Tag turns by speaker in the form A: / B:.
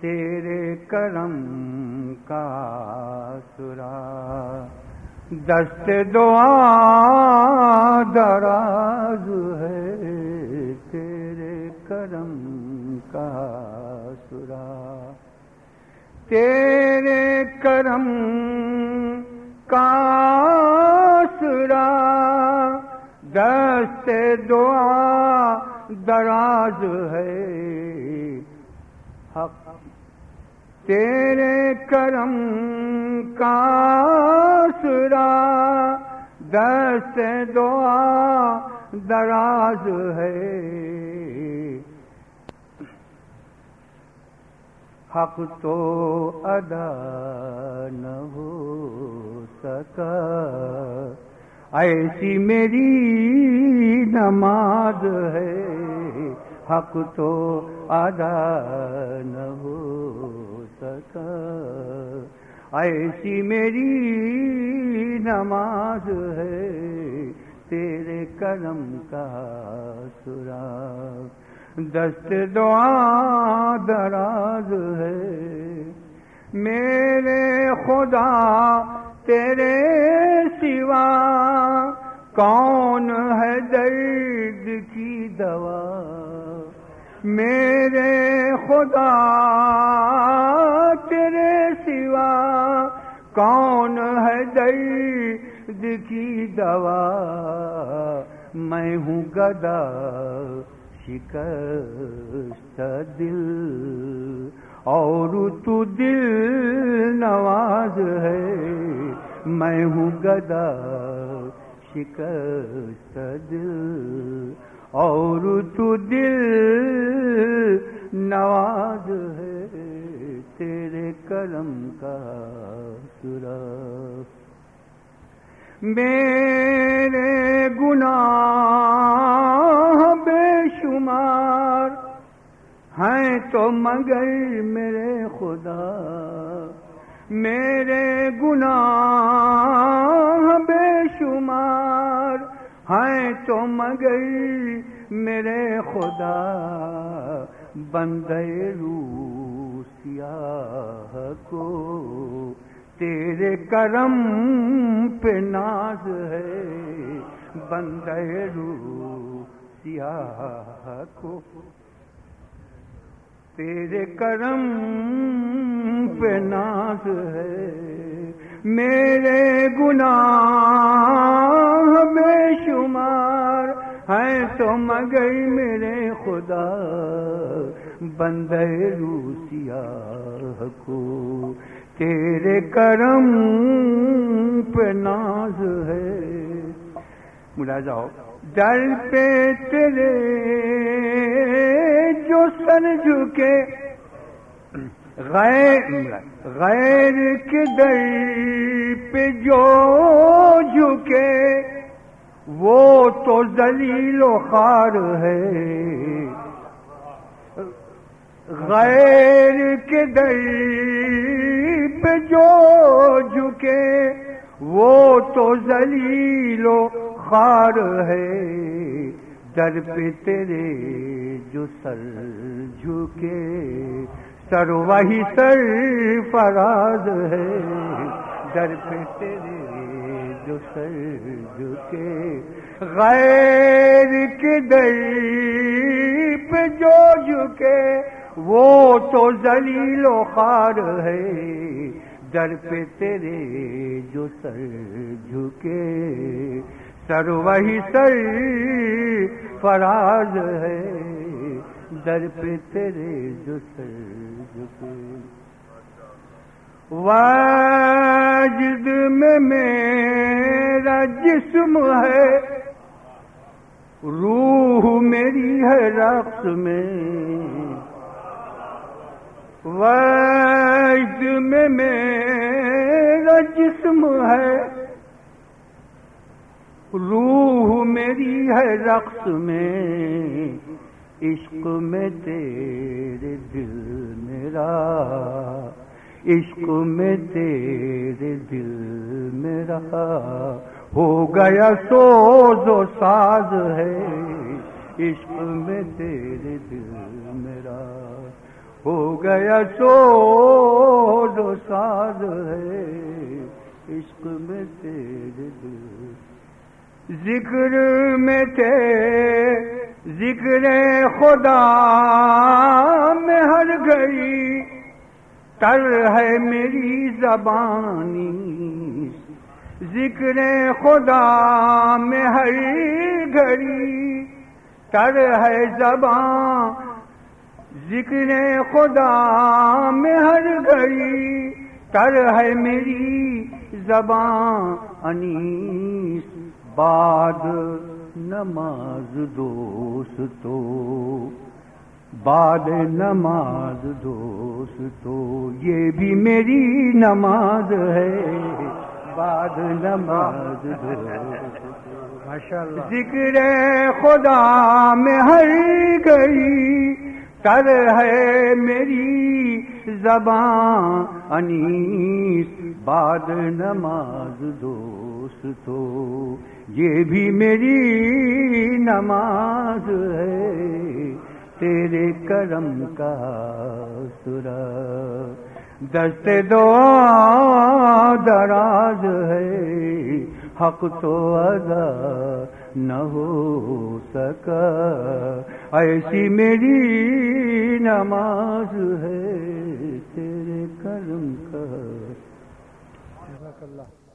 A: تیرے کرم کا سرا۔ دست دعا دراز ہے تیرے کرم کا سرا۔ تیرے کرم کا سرا۔ دست دعا دراز ہے تیرے کرم کا سرا دست دعا دراز ہے۔ حق تو ادا نہ ہو سکا۔ ایسی میری نماز ہے۔ حق تو ادا نہ ہو سکا ایسی میری نماز ہے تیرے کرم کا سراغ دست دعا دراز ہے میرے خدا تیرے سوا۔ کون ہے درد کی دوا؟ میرے خدا تیرے سوا کون ہے درد کی دوا؟ میں ہوں گدا شکست دل اور تو دل نواز ہے۔ میں ہوں گدا شکست دل اور تو دل نواز ہے تیرے کرم کا سرا۔ میرے گناہ بے شمار ہیں تو مگر میرے خدا۔ میرے گناہ ہیں تو مگر میرے خدا، بندے روسیا کو تیرے کرم پہ ناز ہے، بندے روسیا کو تیرے کرم پہ ناز ہے۔ میرے گناہ بے شمار ہیں تو مگر میرے خدا بندے روسیا کو۔ تیرے کرم پہ ناز ہے۔ ملا جاؤ۔ در پہ تیرے جو سر جھکے غیر غیر کے در پہ جو جھکے۔ وہ تو ذلیل و خار ہے۔ غیر کے در پہ جو جھکے، وہ تو ذلیل و خار ہے۔ در پہ تیرے جو سر جھکے، سر وہی سر فراز ہے۔ در پہ تیرے جو سر جھکے غیر کے در پہ جو جھکے وہ تو ذلیل و خار ہے۔ در پہ تیرے جو سر جھکے سر وہی سر فراز ہے۔ در پہ تیرے جو سر جھکے واجد میں میرا جسم ہے۔ روح میری ہے رقص میں۔ وجد میں میرا جسم ہے۔ روح میری ہے رقص میں۔ عشق میں تیرے دل میرا۔ عشق میں تیرے دل میرا ہو گیا سوز و ساز ہے عشق میں تیرے دل میرا ہو گیا سو جو ساز ہے عشق میں تیرے دل ذکر میں تے ذکر خدا میں ہر گئی تر ہے میری زبانی۔ ذکر خدا میں ہر گھڑی۔ تر ہے زبان۔ ذکر خدا میں ہر گھڑی۔ تر ہے میری زبان انیس بعد نماز دوست تو بعد نماز دوست تو یہ بھی میری نماز ہے۔ بعد نماز دوست۔ ذکر خدا میں ہر گئی تر ہے میری زبان۔ انیس بعد نماز دوست تو یہ بھی میری نماز ہے۔ تیرے کرم کا سرا۔ دست دعا دراز ہے، حق تو ادا نہ ہو سکا۔ ایسی میری نماز ہے تیرے کرم کا۔
B: اللہ۔